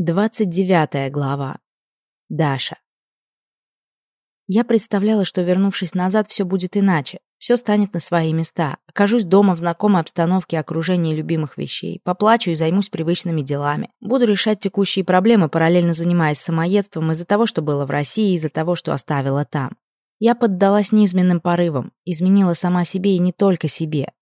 Двадцать девятая глава. Даша. Я представляла, что, вернувшись назад, все будет иначе. Все станет на свои места. Окажусь дома в знакомой обстановке окружении любимых вещей. Поплачу и займусь привычными делами. Буду решать текущие проблемы, параллельно занимаясь самоедством из-за того, что было в России, из-за того, что оставила там. Я поддалась неизменным порывам, изменила сама себе и не только себе.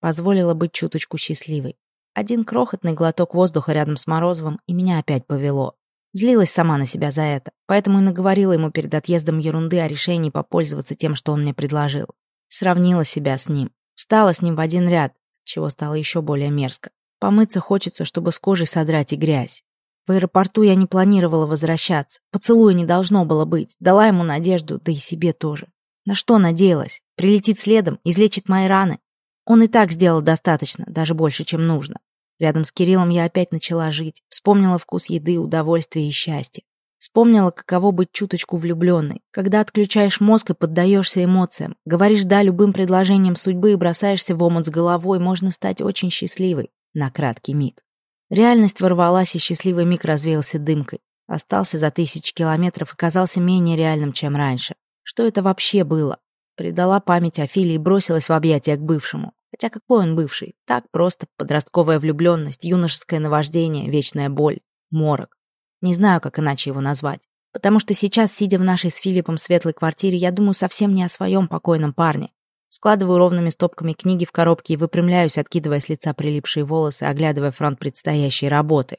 Позволила быть чуточку счастливой. Один крохотный глоток воздуха рядом с Морозовым, и меня опять повело. Злилась сама на себя за это, поэтому и наговорила ему перед отъездом ерунды о решении попользоваться тем, что он мне предложил. Сравнила себя с ним. Встала с ним в один ряд, чего стало еще более мерзко. Помыться хочется, чтобы с кожей содрать и грязь. В аэропорту я не планировала возвращаться. Поцелуя не должно было быть. Дала ему надежду, да и себе тоже. На что надеялась? Прилетит следом, излечит мои раны. Он и так сделал достаточно, даже больше, чем нужно. Рядом с Кириллом я опять начала жить, вспомнила вкус еды, удовольствия и счастья. Вспомнила, каково быть чуточку влюбленной, когда отключаешь мозг и поддаешься эмоциям, говоришь «да» любым предложениям судьбы и бросаешься в омут с головой, можно стать очень счастливой на краткий миг. Реальность ворвалась, и счастливый миг развеялся дымкой. Остался за тысячи километров и казался менее реальным, чем раньше. Что это вообще было? Предала память о Филе и бросилась в объятия к бывшему. Хотя какой он бывший? Так просто подростковая влюбленность, юношеское наваждение, вечная боль, морок. Не знаю, как иначе его назвать. Потому что сейчас, сидя в нашей с Филиппом светлой квартире, я думаю совсем не о своем покойном парне. Складываю ровными стопками книги в коробке и выпрямляюсь, откидывая с лица прилипшие волосы, оглядывая фронт предстоящей работы.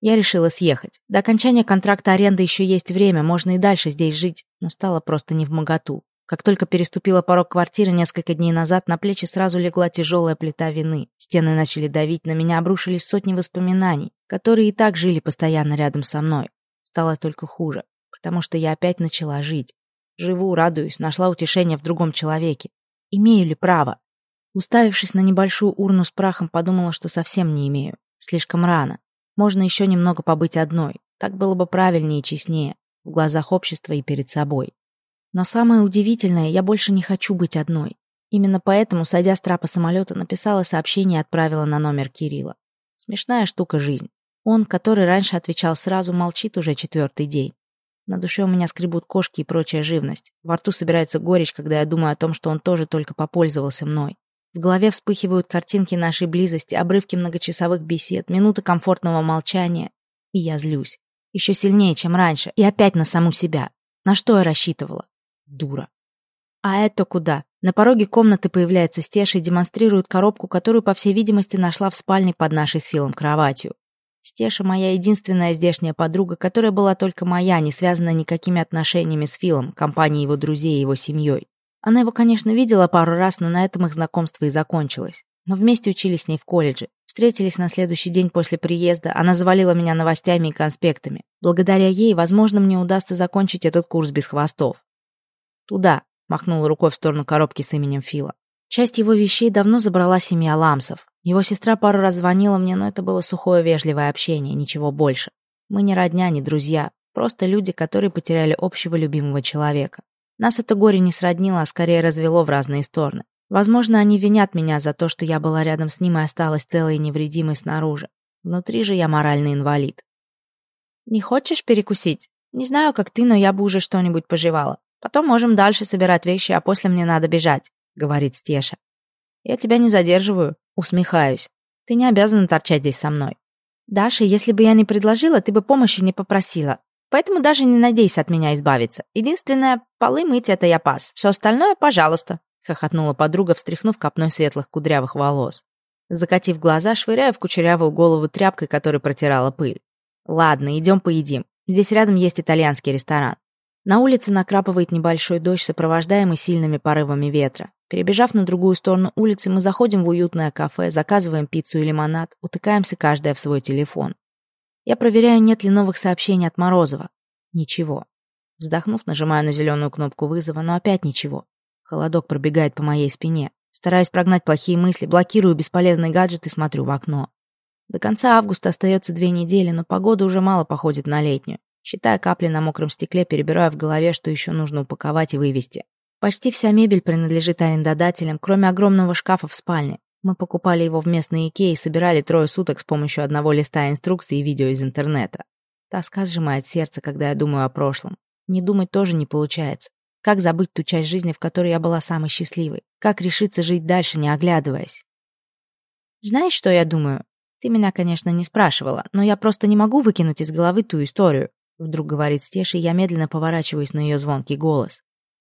Я решила съехать. До окончания контракта аренды еще есть время, можно и дальше здесь жить, но стало просто не в моготу. Как только переступила порог квартиры несколько дней назад, на плечи сразу легла тяжелая плита вины. Стены начали давить, на меня обрушились сотни воспоминаний, которые и так жили постоянно рядом со мной. Стало только хуже, потому что я опять начала жить. Живу, радуюсь, нашла утешение в другом человеке. Имею ли право? Уставившись на небольшую урну с прахом, подумала, что совсем не имею. Слишком рано. Можно еще немного побыть одной. Так было бы правильнее и честнее. В глазах общества и перед собой. Но самое удивительное, я больше не хочу быть одной. Именно поэтому, садя с трапа самолета, написала сообщение и отправила на номер Кирилла. Смешная штука жизнь. Он, который раньше отвечал сразу, молчит уже четвертый день. На душе у меня скребут кошки и прочая живность. Во рту собирается горечь, когда я думаю о том, что он тоже только попользовался мной. В голове вспыхивают картинки нашей близости, обрывки многочасовых бесед, минуты комфортного молчания. И я злюсь. Еще сильнее, чем раньше. И опять на саму себя. На что я рассчитывала? Дура. А это куда? На пороге комнаты появляется Стеша и демонстрирует коробку, которую, по всей видимости, нашла в спальне под нашей с Филом кроватью. Стеша моя единственная здешняя подруга, которая была только моя, не связанная никакими отношениями с Филом, компанией его друзей и его семьей. Она его, конечно, видела пару раз, но на этом их знакомство и закончилось. Мы вместе учились с ней в колледже. Встретились на следующий день после приезда. Она завалила меня новостями и конспектами. Благодаря ей, возможно, мне удастся закончить этот курс без хвостов. «Туда», — махнул рукой в сторону коробки с именем Фила. Часть его вещей давно забрала семья Ламсов. Его сестра пару раз звонила мне, но это было сухое вежливое общение, ничего больше. Мы не родня, не друзья, просто люди, которые потеряли общего любимого человека. Нас это горе не сроднило, а скорее развело в разные стороны. Возможно, они винят меня за то, что я была рядом с ним и осталась целой и невредимой снаружи. Внутри же я моральный инвалид. «Не хочешь перекусить? Не знаю, как ты, но я бы уже что-нибудь пожевала. Потом можем дальше собирать вещи, а после мне надо бежать», — говорит Стеша. «Я тебя не задерживаю», — усмехаюсь. «Ты не обязана торчать здесь со мной». «Даша, если бы я не предложила, ты бы помощи не попросила. Поэтому даже не надейся от меня избавиться. Единственное, полы мыть — это я пас. Все остальное — пожалуйста», — хохотнула подруга, встряхнув копной светлых кудрявых волос. Закатив глаза, швыряю в кучерявую голову тряпкой, которой протирала пыль. «Ладно, идем поедим. Здесь рядом есть итальянский ресторан. На улице накрапывает небольшой дождь, сопровождаемый сильными порывами ветра. Перебежав на другую сторону улицы, мы заходим в уютное кафе, заказываем пиццу и лимонад, утыкаемся каждая в свой телефон. Я проверяю, нет ли новых сообщений от Морозова. Ничего. Вздохнув, нажимаю на зеленую кнопку вызова, но опять ничего. Холодок пробегает по моей спине. Стараюсь прогнать плохие мысли, блокирую бесполезный гаджет и смотрю в окно. До конца августа остается две недели, но погода уже мало походит на летнюю. Считая капли на мокром стекле, перебираю в голове, что еще нужно упаковать и вывести. Почти вся мебель принадлежит арендодателям, кроме огромного шкафа в спальне. Мы покупали его в местной Икее и собирали трое суток с помощью одного листа инструкций и видео из интернета. Тоска сжимает сердце, когда я думаю о прошлом. Не думать тоже не получается. Как забыть ту часть жизни, в которой я была самой счастливой? Как решиться жить дальше, не оглядываясь? Знаешь, что я думаю? Ты меня, конечно, не спрашивала, но я просто не могу выкинуть из головы ту историю. Вдруг говорит Стеша, я медленно поворачиваюсь на ее звонкий голос.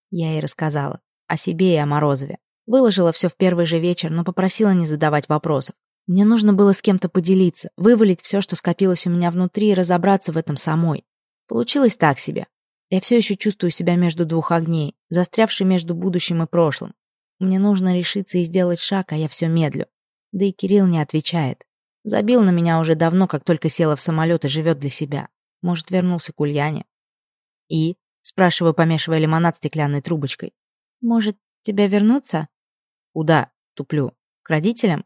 Я ей рассказала. О себе и о Морозове. Выложила все в первый же вечер, но попросила не задавать вопросов. Мне нужно было с кем-то поделиться, вывалить все, что скопилось у меня внутри, и разобраться в этом самой. Получилось так себе. Я все еще чувствую себя между двух огней, застрявший между будущим и прошлым. Мне нужно решиться и сделать шаг, а я все медлю. Да и Кирилл не отвечает. Забил на меня уже давно, как только села в самолет и живет для себя. Может, вернулся к Ульяне. «И?» — спрашиваю, помешивая лимонад стеклянной трубочкой. «Может, тебя вернуться?» «Куда?» — туплю. «К родителям?»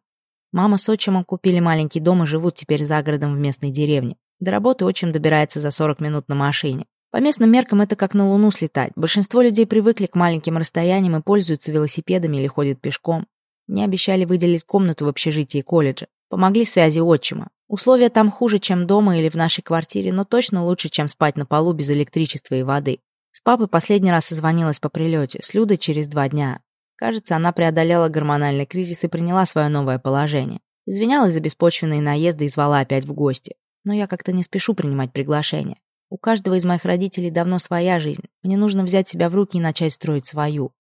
Мама с отчимом купили маленький дом и живут теперь за городом в местной деревне. До работы отчим добирается за 40 минут на машине. По местным меркам это как на Луну слетать. Большинство людей привыкли к маленьким расстояниям и пользуются велосипедами или ходят пешком. Мне обещали выделить комнату в общежитии колледжа. Помогли связи отчима. Условия там хуже, чем дома или в нашей квартире, но точно лучше, чем спать на полу без электричества и воды. С папой последний раз созвонилась по прилете, с Людой через два дня. Кажется, она преодолела гормональный кризис и приняла свое новое положение. Извинялась за беспочвенные наезды и звала опять в гости. Но я как-то не спешу принимать приглашение. У каждого из моих родителей давно своя жизнь. Мне нужно взять себя в руки и начать строить свою.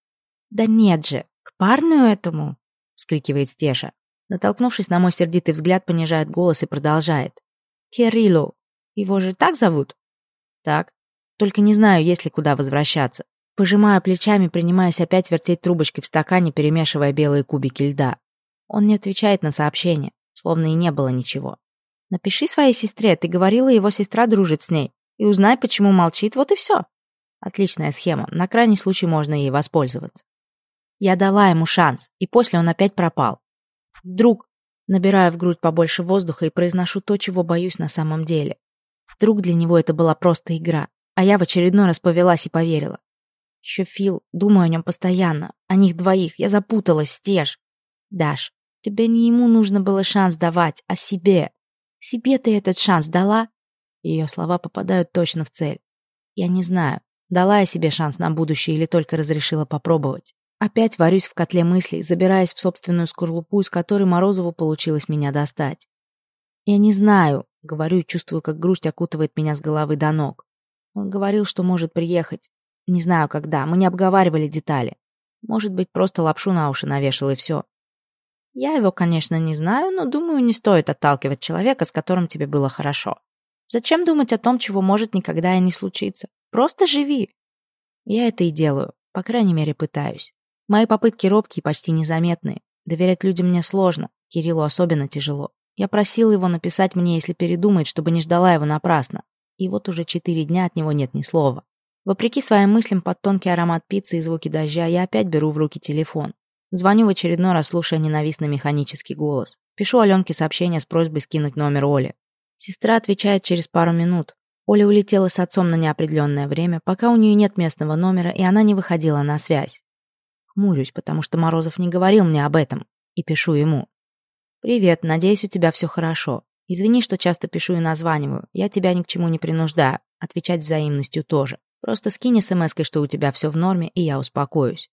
«Да нет же, к парню этому!» — вскрикивает Стеша. Натолкнувшись на мой сердитый взгляд, понижает голос и продолжает. «Кирилло. Его же так зовут?» «Так. Только не знаю, есть ли куда возвращаться. Пожимаю плечами, принимаясь опять вертеть трубочкой в стакане, перемешивая белые кубики льда. Он не отвечает на сообщение, словно и не было ничего. «Напиши своей сестре, ты говорила, его сестра дружит с ней. И узнай, почему молчит, вот и все». Отличная схема, на крайний случай можно ей воспользоваться. Я дала ему шанс, и после он опять пропал. Вдруг набираю в грудь побольше воздуха и произношу то, чего боюсь на самом деле. Вдруг для него это была просто игра, а я в очередной раз повелась и поверила. Еще Фил, думаю о нем постоянно, о них двоих, я запуталась, Стеж. Даш, тебе не ему нужно было шанс давать, а себе. Себе ты этот шанс дала? Ее слова попадают точно в цель. Я не знаю, дала я себе шанс на будущее или только разрешила попробовать. Опять варюсь в котле мыслей, забираясь в собственную скорлупу, из которой Морозову получилось меня достать. «Я не знаю», — говорю и чувствую, как грусть окутывает меня с головы до ног. Он говорил, что может приехать. Не знаю, когда, мы не обговаривали детали. Может быть, просто лапшу на уши навешал и все. Я его, конечно, не знаю, но думаю, не стоит отталкивать человека, с которым тебе было хорошо. Зачем думать о том, чего может никогда и не случиться? Просто живи. Я это и делаю, по крайней мере, пытаюсь. Мои попытки робкие, почти незаметные. Доверять людям мне сложно, Кириллу особенно тяжело. Я просила его написать мне, если передумает, чтобы не ждала его напрасно. И вот уже четыре дня от него нет ни слова. Вопреки своим мыслям под тонкий аромат пиццы и звуки дождя, я опять беру в руки телефон. Звоню в очередной раз, слушая ненавистный механический голос. Пишу Аленке сообщение с просьбой скинуть номер Оли. Сестра отвечает через пару минут. Оля улетела с отцом на неопределенное время, пока у нее нет местного номера, и она не выходила на связь. Хмурюсь, потому что Морозов не говорил мне об этом. И пишу ему. «Привет, надеюсь, у тебя все хорошо. Извини, что часто пишу и названиваю. Я тебя ни к чему не принуждаю. Отвечать взаимностью тоже. Просто скинь смс что у тебя все в норме, и я успокоюсь.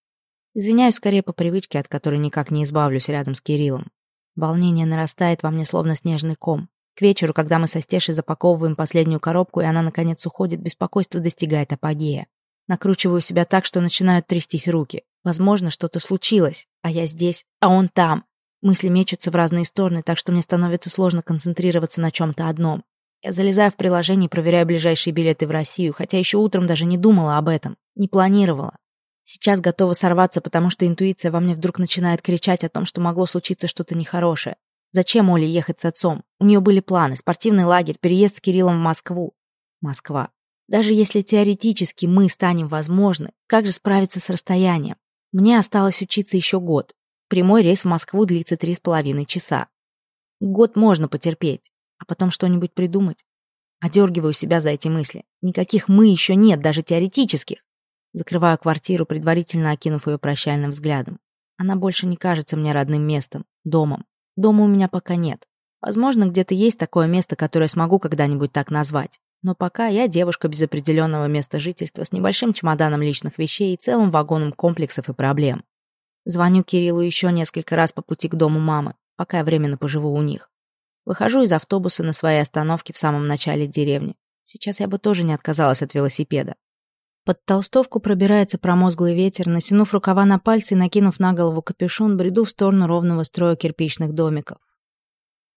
Извиняюсь скорее по привычке, от которой никак не избавлюсь рядом с Кириллом. Волнение нарастает во мне словно снежный ком. К вечеру, когда мы со Стешей запаковываем последнюю коробку, и она наконец уходит, беспокойство достигает апогея. Накручиваю себя так, что начинают трястись руки. Возможно, что-то случилось, а я здесь, а он там. Мысли мечутся в разные стороны, так что мне становится сложно концентрироваться на чем-то одном. Я залезаю в приложение и проверяю ближайшие билеты в Россию, хотя еще утром даже не думала об этом, не планировала. Сейчас готова сорваться, потому что интуиция во мне вдруг начинает кричать о том, что могло случиться что-то нехорошее. Зачем Оле ехать с отцом? У нее были планы, спортивный лагерь, переезд с Кириллом в Москву. Москва. Даже если теоретически мы станем возможны, как же справиться с расстоянием? Мне осталось учиться еще год. Прямой рейс в Москву длится три с половиной часа. Год можно потерпеть, а потом что-нибудь придумать. Одергиваю себя за эти мысли. Никаких «мы» еще нет, даже теоретических. Закрываю квартиру, предварительно окинув ее прощальным взглядом. Она больше не кажется мне родным местом, домом. Дома у меня пока нет. Возможно, где-то есть такое место, которое смогу когда-нибудь так назвать. Но пока я девушка без определенного места жительства с небольшим чемоданом личных вещей и целым вагоном комплексов и проблем. Звоню Кириллу еще несколько раз по пути к дому мамы, пока я временно поживу у них. Выхожу из автобуса на своей остановке в самом начале деревни. Сейчас я бы тоже не отказалась от велосипеда. Под толстовку пробирается промозглый ветер, натянув рукава на пальцы и накинув на голову капюшон, бреду в сторону ровного строя кирпичных домиков.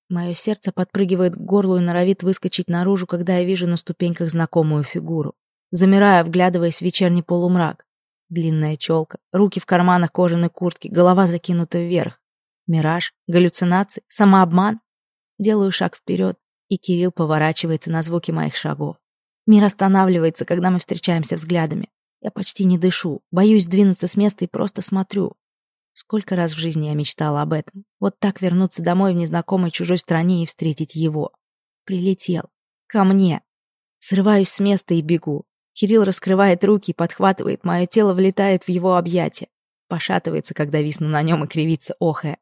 Мое сердце подпрыгивает к горлу и норовит выскочить наружу, когда я вижу на ступеньках знакомую фигуру. Замирая, вглядываясь в вечерний полумрак. Длинная челка, руки в карманах кожаной куртки, голова закинута вверх. Мираж, галлюцинации, самообман. Делаю шаг вперед, и Кирилл поворачивается на звуки моих шагов. Мир останавливается, когда мы встречаемся взглядами. Я почти не дышу, боюсь двинуться с места и просто смотрю. Сколько раз в жизни я мечтала об этом. Вот так вернуться домой в незнакомой чужой стране и встретить его. Прилетел. Ко мне. Срываюсь с места и бегу. Кирилл раскрывает руки и подхватывает, мое тело влетает в его объятия. Пошатывается, когда висну на нем и кривится, охая.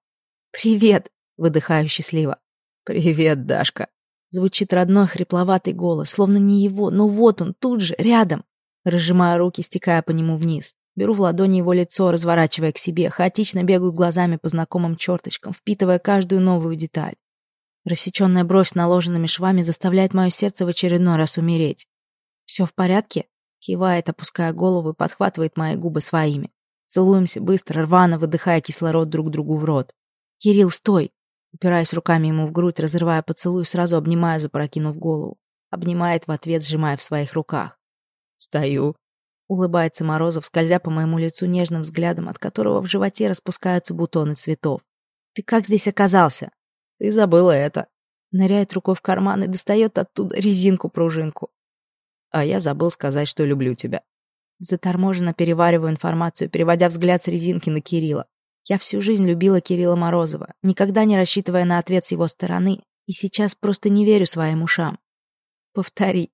«Привет!» — выдыхаю счастливо. «Привет, Дашка!» Звучит родной хрипловатый голос, словно не его, но вот он, тут же, рядом. Разжимаю руки, стекая по нему вниз. Беру в ладони его лицо, разворачивая к себе, хаотично бегаю глазами по знакомым черточкам, впитывая каждую новую деталь. Рассеченная бровь с наложенными швами заставляет мое сердце в очередной раз умереть. «Все в порядке?» Кивает, опуская голову и подхватывает мои губы своими. Целуемся быстро, рвано, выдыхая кислород друг другу в рот. «Кирилл, стой!» Упираясь руками ему в грудь, разрывая поцелуй, сразу обнимаю, запрокинув голову. Обнимает в ответ, сжимая в своих руках. «Стою», Улыбается Морозов, скользя по моему лицу нежным взглядом, от которого в животе распускаются бутоны цветов. «Ты как здесь оказался?» «Ты забыла это». Ныряет рукой в карман и достает оттуда резинку-пружинку. «А я забыл сказать, что люблю тебя». Заторможенно перевариваю информацию, переводя взгляд с резинки на Кирилла. Я всю жизнь любила Кирилла Морозова, никогда не рассчитывая на ответ с его стороны, и сейчас просто не верю своим ушам. Повтори.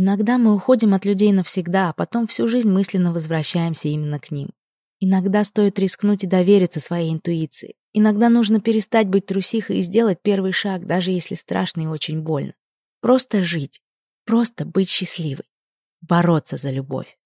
Иногда мы уходим от людей навсегда, а потом всю жизнь мысленно возвращаемся именно к ним. Иногда стоит рискнуть и довериться своей интуиции. Иногда нужно перестать быть трусихой и сделать первый шаг, даже если страшно и очень больно. Просто жить. Просто быть счастливой. Бороться за любовь.